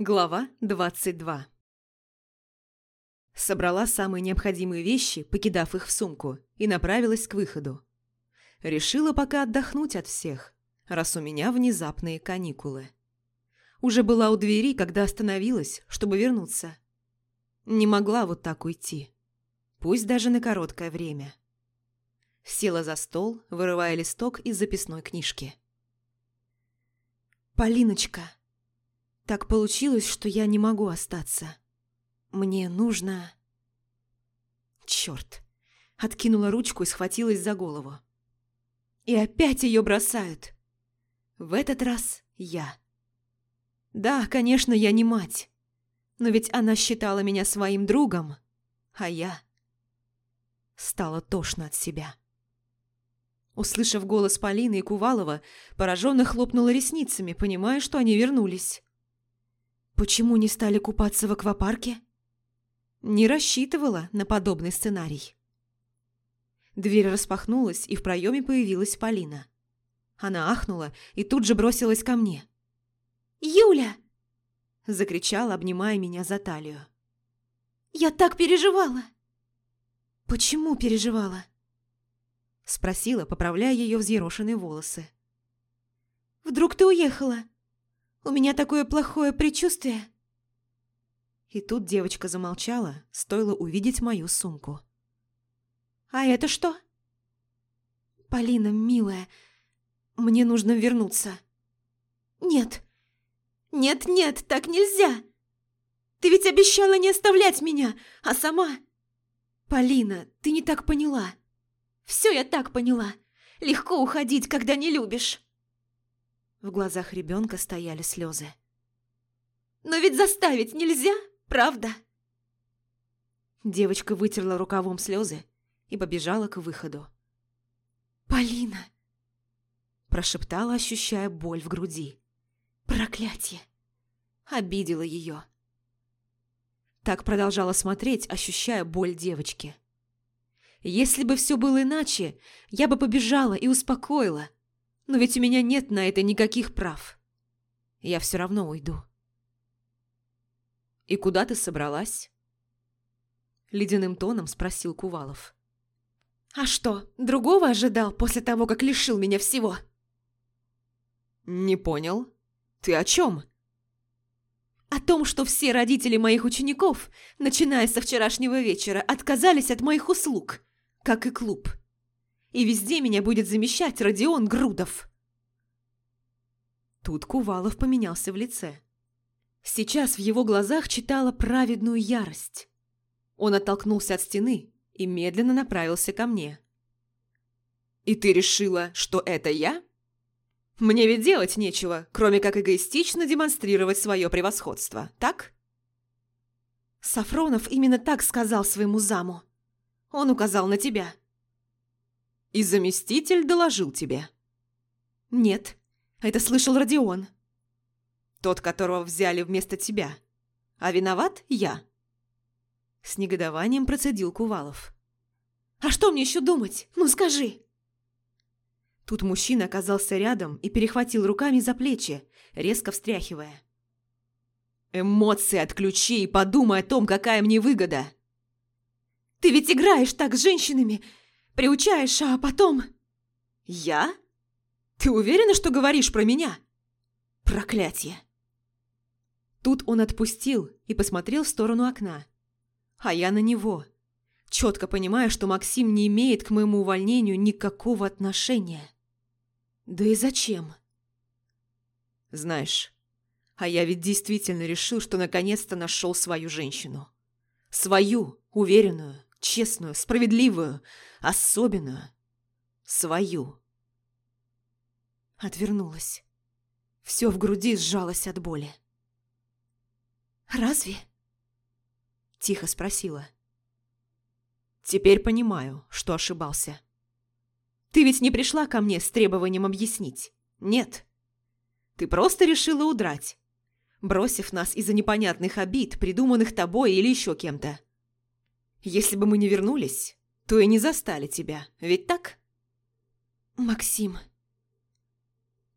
Глава 22 Собрала самые необходимые вещи, покидав их в сумку, и направилась к выходу. Решила пока отдохнуть от всех, раз у меня внезапные каникулы. Уже была у двери, когда остановилась, чтобы вернуться. Не могла вот так уйти. Пусть даже на короткое время. Села за стол, вырывая листок из записной книжки. «Полиночка, так получилось, что я не могу остаться. Мне нужно...» Черт! Откинула ручку и схватилась за голову. И опять ее бросают. В этот раз я. Да, конечно, я не мать. Но ведь она считала меня своим другом, а я... Стало тошно от себя. Услышав голос Полины и Кувалова, пораженно хлопнула ресницами, понимая, что они вернулись. Почему не стали купаться в аквапарке? Не рассчитывала на подобный сценарий. Дверь распахнулась, и в проеме появилась Полина. Она ахнула и тут же бросилась ко мне. «Юля!» – закричала, обнимая меня за талию. «Я так переживала!» «Почему переживала?» – спросила, поправляя ее взъерошенные волосы. «Вдруг ты уехала? У меня такое плохое предчувствие!» И тут девочка замолчала, стоило увидеть мою сумку. «А это что?» «Полина, милая, мне нужно вернуться». «Нет, нет-нет, так нельзя! Ты ведь обещала не оставлять меня, а сама...» «Полина, ты не так поняла». «Все я так поняла. Легко уходить, когда не любишь». В глазах ребенка стояли слезы. «Но ведь заставить нельзя, правда?» Девочка вытерла рукавом слезы и побежала к выходу. «Полина!» Прошептала, ощущая боль в груди. «Проклятие!» Обидела ее. Так продолжала смотреть, ощущая боль девочки. Если бы все было иначе, я бы побежала и успокоила. Но ведь у меня нет на это никаких прав. Я все равно уйду. «И куда ты собралась?» Ледяным тоном спросил Кувалов. А что, другого ожидал после того, как лишил меня всего? Не понял. Ты о чем? О том, что все родители моих учеников, начиная со вчерашнего вечера, отказались от моих услуг, как и клуб. И везде меня будет замещать Родион Грудов. Тут Кувалов поменялся в лице. Сейчас в его глазах читала праведную ярость. Он оттолкнулся от стены и медленно направился ко мне. «И ты решила, что это я?» «Мне ведь делать нечего, кроме как эгоистично демонстрировать свое превосходство, так?» Сафронов именно так сказал своему заму. Он указал на тебя. «И заместитель доложил тебе?» «Нет, это слышал Родион». «Тот, которого взяли вместо тебя. А виноват я». С негодованием процедил Кувалов. «А что мне еще думать? Ну скажи!» Тут мужчина оказался рядом и перехватил руками за плечи, резко встряхивая. «Эмоции отключи и подумай о том, какая мне выгода!» «Ты ведь играешь так с женщинами, приучаешь, а потом...» «Я? Ты уверена, что говоришь про меня?» «Проклятие!» Тут он отпустил и посмотрел в сторону окна а я на него. Четко понимая, что Максим не имеет к моему увольнению никакого отношения. Да и зачем? Знаешь, а я ведь действительно решил, что наконец-то нашел свою женщину. Свою, уверенную, честную, справедливую, особенную. Свою. Отвернулась. Все в груди сжалось от боли. «Разве?» – тихо спросила. «Теперь понимаю, что ошибался. Ты ведь не пришла ко мне с требованием объяснить, нет? Ты просто решила удрать, бросив нас из-за непонятных обид, придуманных тобой или еще кем-то. Если бы мы не вернулись, то и не застали тебя, ведь так?» «Максим...»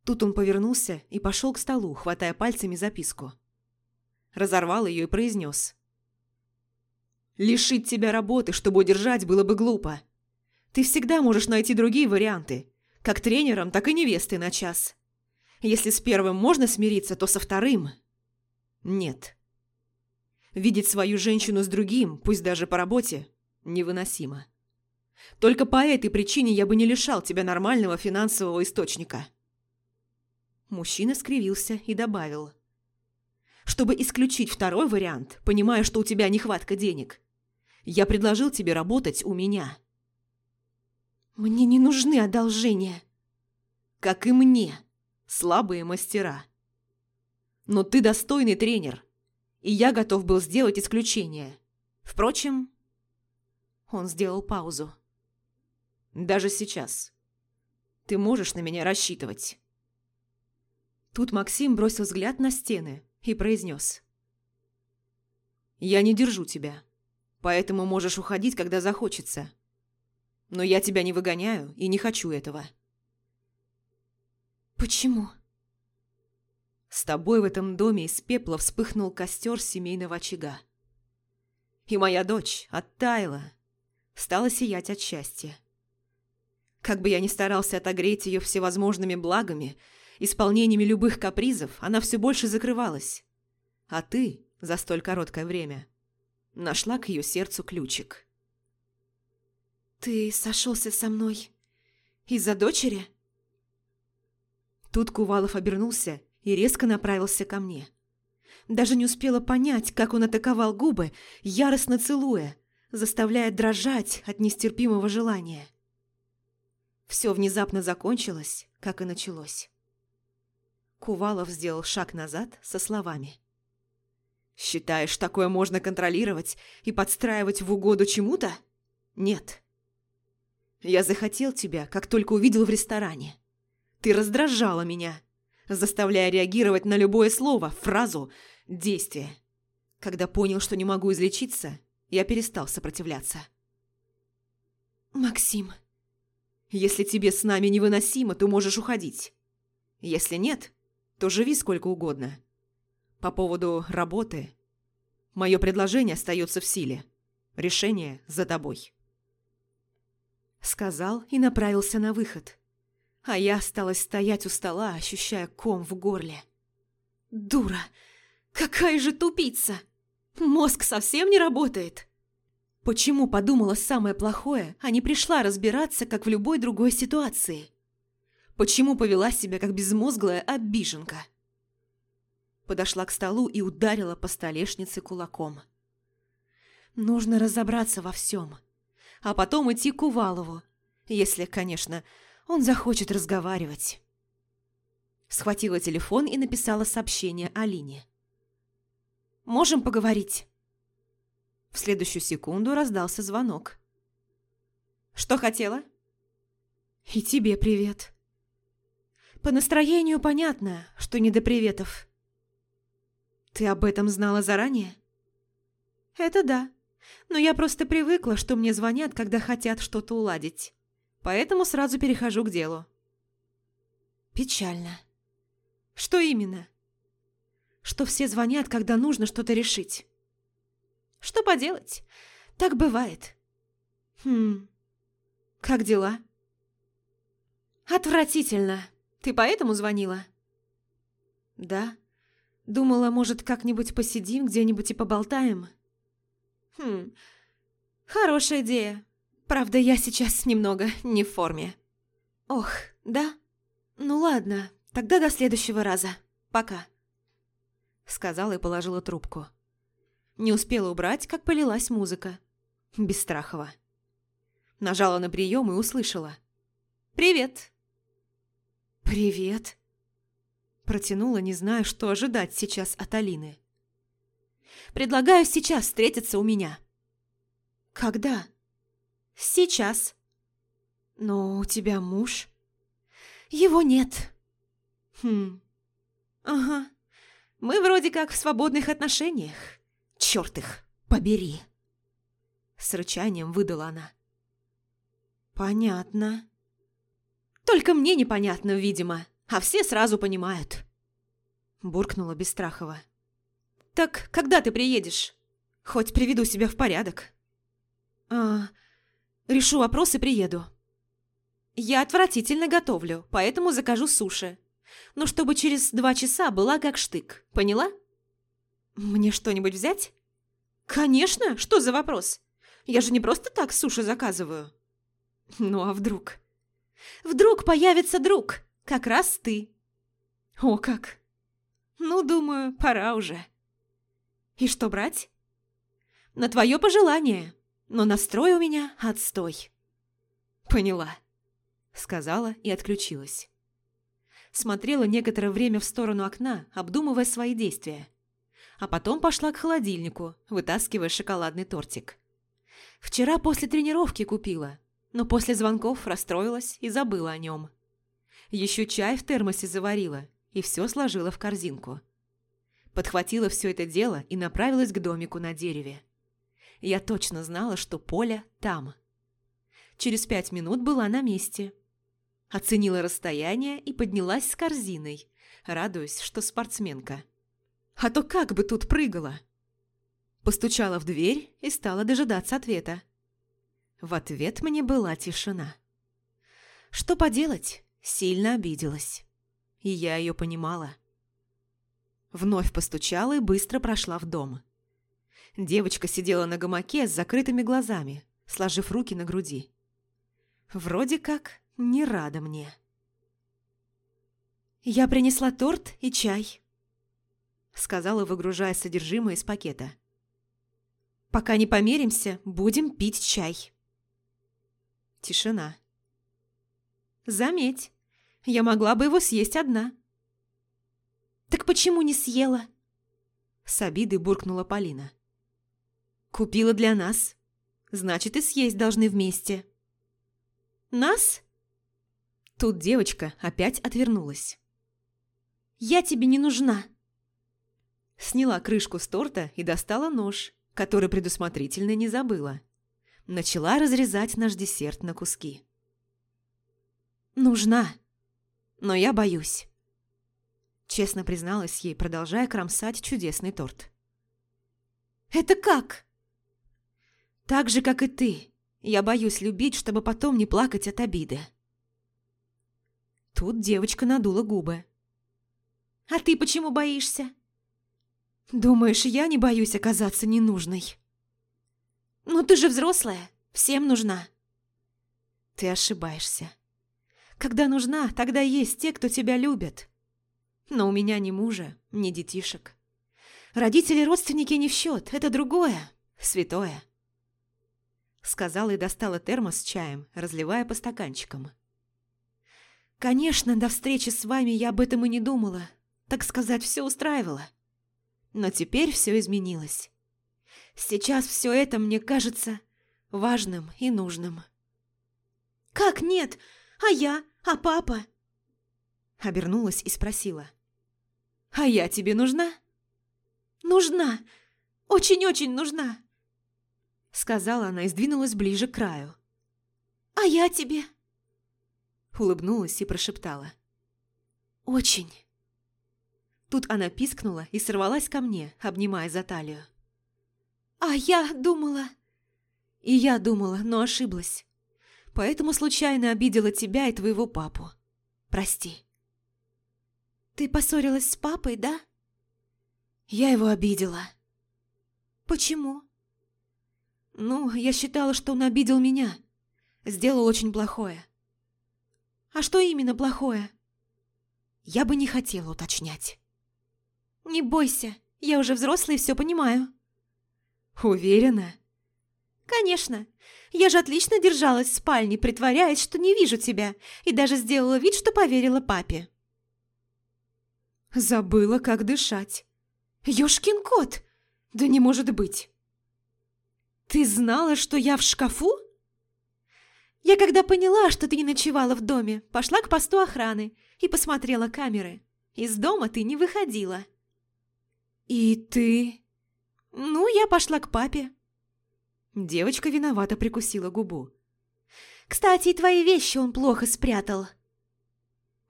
Тут он повернулся и пошел к столу, хватая пальцами записку. разорвал ее и произнес. «Лишить тебя работы, чтобы удержать, было бы глупо. Ты всегда можешь найти другие варианты, как тренером, так и невестой на час. Если с первым можно смириться, то со вторым – нет. Видеть свою женщину с другим, пусть даже по работе, невыносимо. Только по этой причине я бы не лишал тебя нормального финансового источника». Мужчина скривился и добавил. «Чтобы исключить второй вариант, понимая, что у тебя нехватка денег, я предложил тебе работать у меня». «Мне не нужны одолжения». «Как и мне, слабые мастера. Но ты достойный тренер, и я готов был сделать исключение. Впрочем...» Он сделал паузу. «Даже сейчас. Ты можешь на меня рассчитывать». Тут Максим бросил взгляд на стены и произнес. «Я не держу тебя, поэтому можешь уходить, когда захочется. Но я тебя не выгоняю и не хочу этого». «Почему?» С тобой в этом доме из пепла вспыхнул костер семейного очага. И моя дочь оттаяла, стала сиять от счастья. Как бы я ни старался отогреть ее всевозможными благами – исполнениями любых капризов она все больше закрывалась. А ты за столь короткое время нашла к ее сердцу ключик. «Ты сошелся со мной из-за дочери?» Тут Кувалов обернулся и резко направился ко мне. Даже не успела понять, как он атаковал губы, яростно целуя, заставляя дрожать от нестерпимого желания. Все внезапно закончилось, как и началось. Кувалов сделал шаг назад со словами. «Считаешь, такое можно контролировать и подстраивать в угоду чему-то? Нет. Я захотел тебя, как только увидел в ресторане. Ты раздражала меня, заставляя реагировать на любое слово, фразу, действие. Когда понял, что не могу излечиться, я перестал сопротивляться. «Максим...» «Если тебе с нами невыносимо, то можешь уходить. Если нет, то живи сколько угодно. По поводу работы. Мое предложение остается в силе. Решение за тобой. Сказал и направился на выход. А я осталась стоять у стола, ощущая ком в горле. Дура! Какая же тупица! Мозг совсем не работает. Почему подумала самое плохое, а не пришла разбираться, как в любой другой ситуации? Почему повела себя как безмозглая обиженка? Подошла к столу и ударила по столешнице кулаком. Нужно разобраться во всем. А потом идти к Увалову, если, конечно, он захочет разговаривать. Схватила телефон и написала сообщение Алине. «Можем поговорить?» В следующую секунду раздался звонок. «Что хотела?» «И тебе привет», по настроению понятно, что не до приветов. Ты об этом знала заранее? Это да. Но я просто привыкла, что мне звонят, когда хотят что-то уладить. Поэтому сразу перехожу к делу. Печально. Что именно? Что все звонят, когда нужно что-то решить. Что поделать? Так бывает. Хм. Как дела? Отвратительно. Ты поэтому звонила?» «Да. Думала, может, как-нибудь посидим где-нибудь и поболтаем?» «Хм, хорошая идея. Правда, я сейчас немного не в форме». «Ох, да? Ну ладно, тогда до следующего раза. Пока». Сказала и положила трубку. Не успела убрать, как полилась музыка. Бесстрахова. Нажала на прием и услышала. «Привет!» «Привет!» Протянула, не зная, что ожидать сейчас от Алины. «Предлагаю сейчас встретиться у меня». «Когда?» «Сейчас». «Но у тебя муж?» «Его нет». «Хм. Ага. Мы вроде как в свободных отношениях. Черт их, побери!» С рычанием выдала она. «Понятно». Только мне непонятно, видимо, а все сразу понимают. Буркнула Бестрахова. «Так когда ты приедешь? Хоть приведу себя в порядок». «А, решу вопрос и приеду». «Я отвратительно готовлю, поэтому закажу суши. Но чтобы через два часа была как штык, поняла?» «Мне что-нибудь взять?» «Конечно! Что за вопрос? Я же не просто так суши заказываю». «Ну а вдруг?» «Вдруг появится друг, как раз ты». «О как!» «Ну, думаю, пора уже». «И что брать?» «На твое пожелание, но настрой у меня отстой». «Поняла», — сказала и отключилась. Смотрела некоторое время в сторону окна, обдумывая свои действия а потом пошла к холодильнику, вытаскивая шоколадный тортик. Вчера после тренировки купила, но после звонков расстроилась и забыла о нем. Еще чай в термосе заварила и все сложила в корзинку. Подхватила все это дело и направилась к домику на дереве. Я точно знала, что Поля там. Через пять минут была на месте. Оценила расстояние и поднялась с корзиной, радуясь, что спортсменка. А то как бы тут прыгала? Постучала в дверь и стала дожидаться ответа. В ответ мне была тишина. Что поделать, сильно обиделась. И я ее понимала. Вновь постучала и быстро прошла в дом. Девочка сидела на гамаке с закрытыми глазами, сложив руки на груди. Вроде как не рада мне. «Я принесла торт и чай», сказала, выгружая содержимое из пакета. «Пока не помиримся, будем пить чай». Тишина. «Заметь, я могла бы его съесть одна». «Так почему не съела?» С обидой буркнула Полина. «Купила для нас. Значит, и съесть должны вместе». «Нас?» Тут девочка опять отвернулась. «Я тебе не нужна!» Сняла крышку с торта и достала нож, который предусмотрительно не забыла. Начала разрезать наш десерт на куски. «Нужна, но я боюсь», – честно призналась ей, продолжая кромсать чудесный торт. «Это как?» «Так же, как и ты. Я боюсь любить, чтобы потом не плакать от обиды». Тут девочка надула губы. «А ты почему боишься?» «Думаешь, я не боюсь оказаться ненужной?» «Ну ты же взрослая, всем нужна». «Ты ошибаешься. Когда нужна, тогда есть те, кто тебя любят. Но у меня ни мужа, ни детишек. Родители и родственники не в счет, это другое, святое». Сказала и достала термос с чаем, разливая по стаканчикам. «Конечно, до встречи с вами я об этом и не думала. Так сказать, все устраивало. Но теперь все изменилось. Сейчас все это мне кажется важным и нужным. «Как нет? А я? А папа?» Обернулась и спросила. «А я тебе нужна?» «Нужна! Очень-очень нужна!» Сказала она и сдвинулась ближе к краю. «А я тебе?» Улыбнулась и прошептала. «Очень!» Тут она пискнула и сорвалась ко мне, обнимая за талию. «А я думала...» «И я думала, но ошиблась. Поэтому случайно обидела тебя и твоего папу. Прости». «Ты поссорилась с папой, да?» «Я его обидела». «Почему?» «Ну, я считала, что он обидел меня. Сделал очень плохое». «А что именно плохое?» «Я бы не хотела уточнять». «Не бойся, я уже взрослая и все понимаю». «Уверена?» «Конечно. Я же отлично держалась в спальне, притворяясь, что не вижу тебя, и даже сделала вид, что поверила папе». «Забыла, как дышать. Ёшкин кот! Да не может быть!» «Ты знала, что я в шкафу?» «Я когда поняла, что ты не ночевала в доме, пошла к посту охраны и посмотрела камеры. Из дома ты не выходила». «И ты...» «Ну, я пошла к папе». Девочка виновато прикусила губу. «Кстати, и твои вещи он плохо спрятал».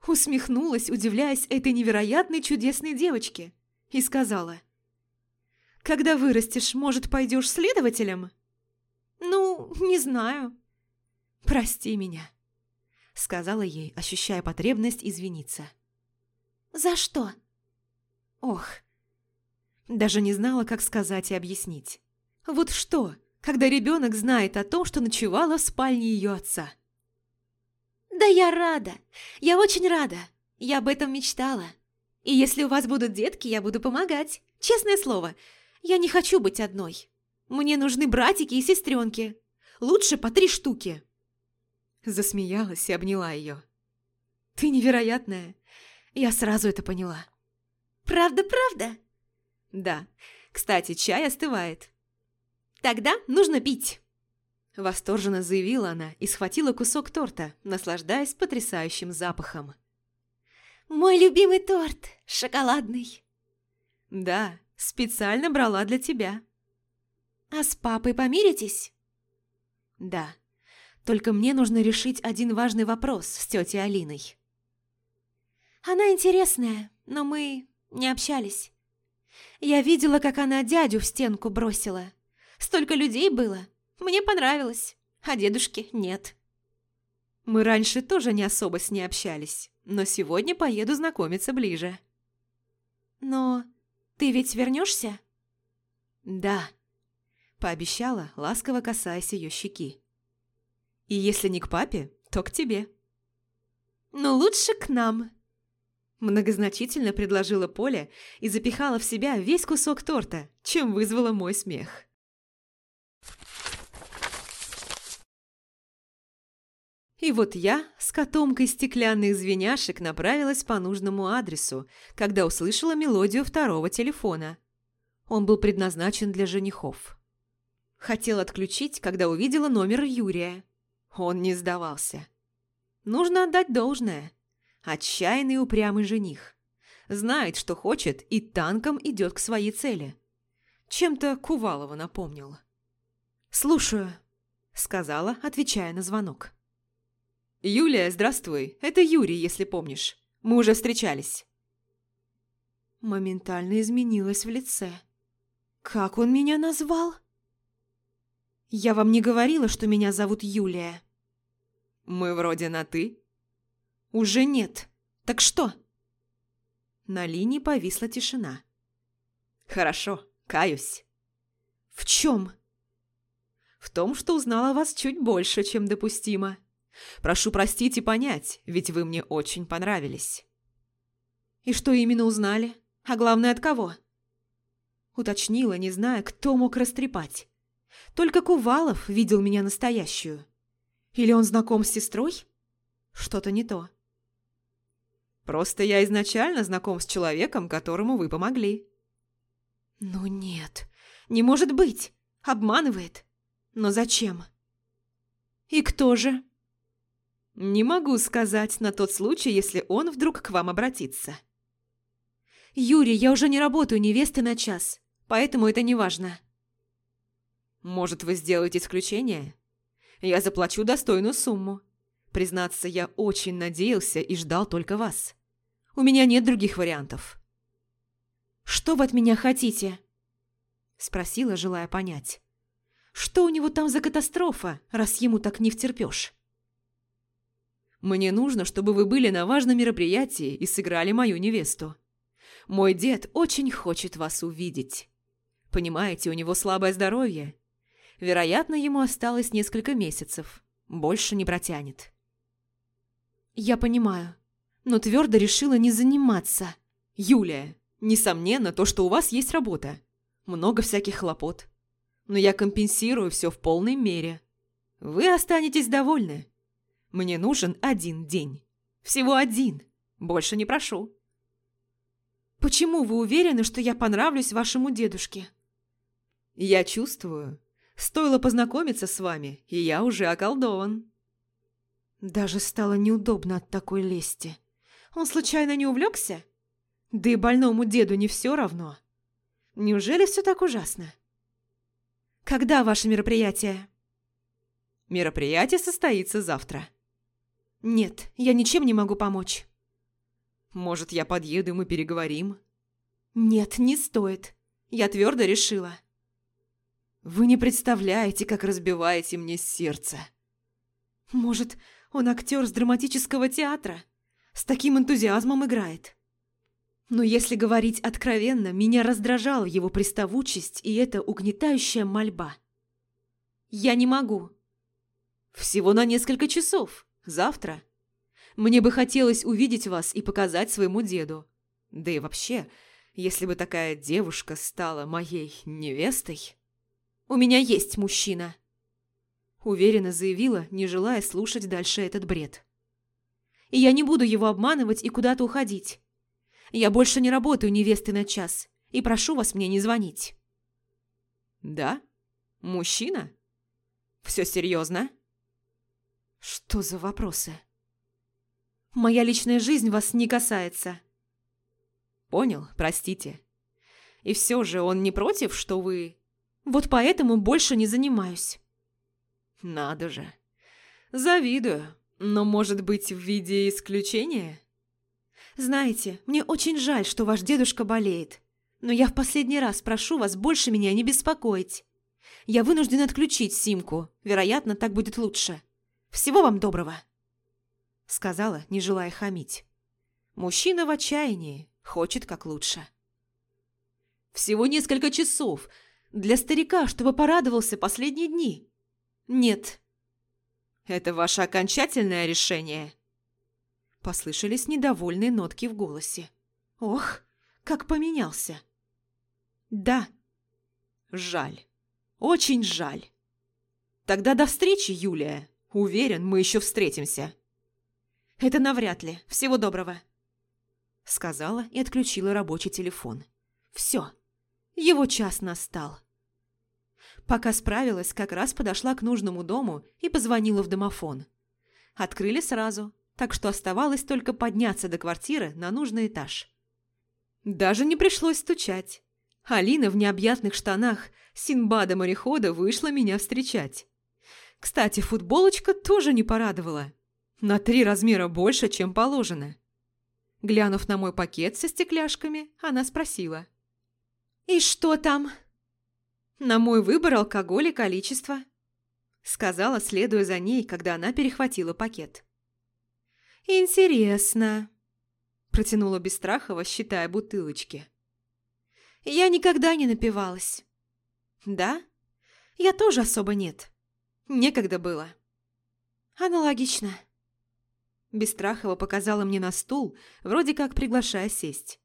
Усмехнулась, удивляясь этой невероятной чудесной девочке, и сказала. Когда вырастешь, может, пойдешь следователем? Ну, не знаю. Прости меня, сказала ей, ощущая потребность извиниться. За что? Ох, даже не знала, как сказать и объяснить. Вот что, когда ребенок знает о том, что ночевала в спальне ее отца? Да я рада, я очень рада. Я об этом мечтала. И если у вас будут детки, я буду помогать. Честное слово, я не хочу быть одной. Мне нужны братики и сестренки. Лучше по три штуки. Засмеялась и обняла ее. Ты невероятная. Я сразу это поняла. Правда, правда? Да. Кстати, чай остывает. Тогда нужно пить. Восторженно заявила она и схватила кусок торта, наслаждаясь потрясающим запахом. «Мой любимый торт, шоколадный». «Да, специально брала для тебя». «А с папой помиритесь?» «Да, только мне нужно решить один важный вопрос с тетей Алиной». «Она интересная, но мы не общались. Я видела, как она дядю в стенку бросила. Столько людей было. Мне понравилось, а дедушки нет». Мы раньше тоже не особо с ней общались но сегодня поеду знакомиться ближе. Но ты ведь вернешься? Да, пообещала, ласково касаясь ее щеки. И если не к папе, то к тебе. Но лучше к нам. Многозначительно предложила Поля и запихала в себя весь кусок торта, чем вызвала мой смех. И вот я с котомкой стеклянных звеняшек направилась по нужному адресу, когда услышала мелодию второго телефона. Он был предназначен для женихов. Хотел отключить, когда увидела номер Юрия. Он не сдавался. Нужно отдать должное. Отчаянный упрямый жених. Знает, что хочет, и танком идет к своей цели. Чем-то Кувалова напомнил. «Слушаю», — сказала, отвечая на звонок. «Юлия, здравствуй. Это Юрий, если помнишь. Мы уже встречались». Моментально изменилась в лице. «Как он меня назвал?» «Я вам не говорила, что меня зовут Юлия». «Мы вроде на «ты». «Уже нет. Так что?» На линии повисла тишина. «Хорошо, каюсь». «В чем?» «В том, что узнала вас чуть больше, чем допустимо». Прошу простить и понять, ведь вы мне очень понравились». «И что именно узнали? А главное, от кого?» Уточнила, не зная, кто мог растрепать. Только Кувалов видел меня настоящую. Или он знаком с сестрой? Что-то не то. Просто я изначально знаком с человеком, которому вы помогли. Ну нет, не может быть. Обманывает. Но зачем? И кто же? «Не могу сказать на тот случай, если он вдруг к вам обратится». «Юрий, я уже не работаю невестой на час, поэтому это не важно». «Может, вы сделаете исключение? Я заплачу достойную сумму. Признаться, я очень надеялся и ждал только вас. У меня нет других вариантов». «Что вы от меня хотите?» Спросила, желая понять. «Что у него там за катастрофа, раз ему так не втерпёшь?» Мне нужно, чтобы вы были на важном мероприятии и сыграли мою невесту. Мой дед очень хочет вас увидеть. Понимаете, у него слабое здоровье. Вероятно, ему осталось несколько месяцев. Больше не протянет. Я понимаю, но твердо решила не заниматься. Юлия, несомненно, то, что у вас есть работа. Много всяких хлопот. Но я компенсирую все в полной мере. Вы останетесь довольны. Мне нужен один день. Всего один. Больше не прошу. Почему вы уверены, что я понравлюсь вашему дедушке? Я чувствую. Стоило познакомиться с вами, и я уже околдован. Даже стало неудобно от такой лести. Он случайно не увлекся? Да и больному деду не все равно. Неужели все так ужасно? Когда ваше мероприятие? Мероприятие состоится завтра. «Нет, я ничем не могу помочь». «Может, я подъеду, и мы переговорим?» «Нет, не стоит. Я твердо решила. Вы не представляете, как разбиваете мне сердце. Может, он актер с драматического театра? С таким энтузиазмом играет. Но если говорить откровенно, меня раздражала его приставучесть и эта угнетающая мольба. Я не могу. Всего на несколько часов. Завтра. Мне бы хотелось увидеть вас и показать своему деду. Да и вообще, если бы такая девушка стала моей невестой... У меня есть мужчина. Уверенно заявила, не желая слушать дальше этот бред. И я не буду его обманывать и куда-то уходить. Я больше не работаю невестой на час, и прошу вас мне не звонить. Да? Мужчина? Все серьезно? Что за вопросы? Моя личная жизнь вас не касается. Понял, простите. И все же он не против, что вы... Вот поэтому больше не занимаюсь. Надо же. Завидую. Но, может быть, в виде исключения? Знаете, мне очень жаль, что ваш дедушка болеет. Но я в последний раз прошу вас больше меня не беспокоить. Я вынужден отключить симку. Вероятно, так будет лучше. Всего вам доброго. Сказала, не желая хамить. Мужчина в отчаянии, хочет как лучше. Всего несколько часов, для старика, чтобы порадовался последние дни. Нет. Это ваше окончательное решение? Послышались недовольные нотки в голосе. Ох, как поменялся. Да. Жаль. Очень жаль. Тогда до встречи, Юлия. Уверен, мы еще встретимся. Это навряд ли. Всего доброго. Сказала и отключила рабочий телефон. Все. Его час настал. Пока справилась, как раз подошла к нужному дому и позвонила в домофон. Открыли сразу, так что оставалось только подняться до квартиры на нужный этаж. Даже не пришлось стучать. Алина в необъятных штанах Синбада-морехода вышла меня встречать. Кстати, футболочка тоже не порадовала. На три размера больше, чем положено. Глянув на мой пакет со стекляшками, она спросила. «И что там?» «На мой выбор алкоголь и количество», — сказала, следуя за ней, когда она перехватила пакет. «Интересно», — протянула Бестрахова, считая бутылочки. «Я никогда не напивалась». «Да? Я тоже особо нет. Некогда было». «Аналогично». Бестрахова показала мне на стул, вроде как приглашая сесть.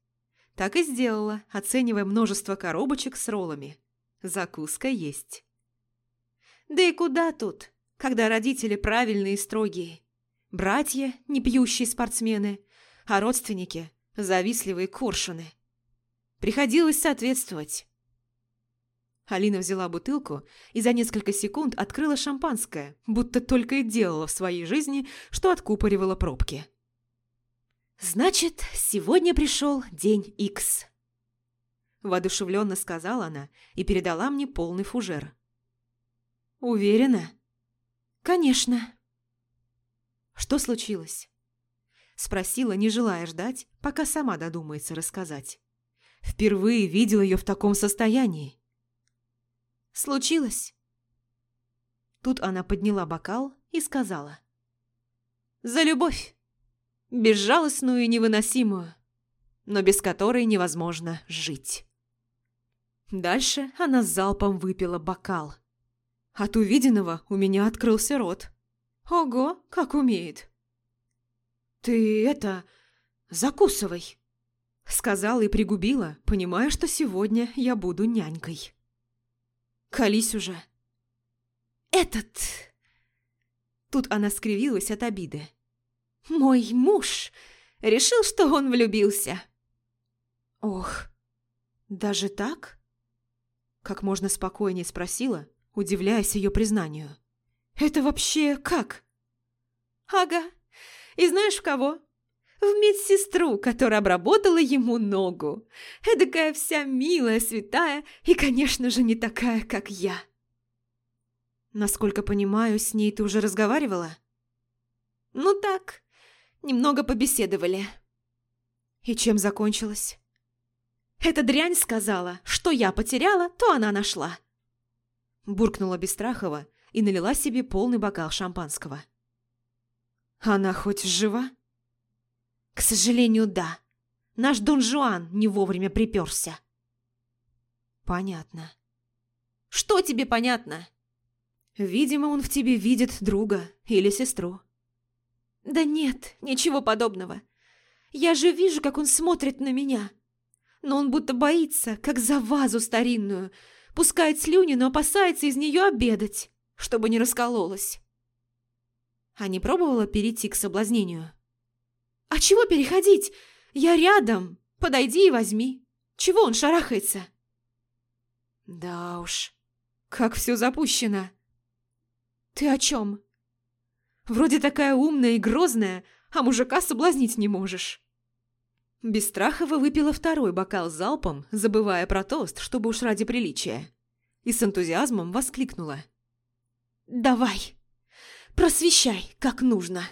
Так и сделала, оценивая множество коробочек с роллами. Закуска есть. Да и куда тут, когда родители правильные и строгие? Братья – не пьющие спортсмены, а родственники – завистливые коршуны. Приходилось соответствовать. Алина взяла бутылку и за несколько секунд открыла шампанское, будто только и делала в своей жизни, что откупоривала пробки. «Значит, сегодня пришел день Икс», – воодушевленно сказала она и передала мне полный фужер. «Уверена?» «Конечно». «Что случилось?» Спросила, не желая ждать, пока сама додумается рассказать. Впервые видел ее в таком состоянии. «Случилось?» Тут она подняла бокал и сказала. «За любовь! Безжалостную и невыносимую, но без которой невозможно жить». Дальше она залпом выпила бокал. От увиденного у меня открылся рот. Ого, как умеет. «Ты это... закусывай», — сказала и пригубила, понимая, что сегодня я буду нянькой. «Колись уже». «Этот...» Тут она скривилась от обиды. «Мой муж решил, что он влюбился». «Ох, даже так?» Как можно спокойнее спросила, удивляясь ее признанию. «Это вообще как?» «Ага. И знаешь в кого?» В медсестру, которая обработала ему ногу. Эдакая вся милая, святая и, конечно же, не такая, как я. Насколько понимаю, с ней ты уже разговаривала? Ну так, немного побеседовали. И чем закончилось? Эта дрянь сказала, что я потеряла, то она нашла. Буркнула Бестрахова и налила себе полный бокал шампанского. Она хоть жива? К сожалению, да. Наш Дон Жуан не вовремя приперся. Понятно. Что тебе понятно? Видимо, он в тебе видит друга или сестру. Да нет, ничего подобного. Я же вижу, как он смотрит на меня. Но он будто боится, как за вазу старинную. Пускает слюни, но опасается из нее обедать, чтобы не раскололась. А не пробовала перейти к соблазнению? А чего переходить? Я рядом. Подойди и возьми. Чего он шарахается? Да уж, как все запущено. Ты о чем? Вроде такая умная и грозная, а мужика соблазнить не можешь. Бестрахова выпила второй бокал залпом, забывая про тост, чтобы уж ради приличия. И с энтузиазмом воскликнула. «Давай, просвещай, как нужно!»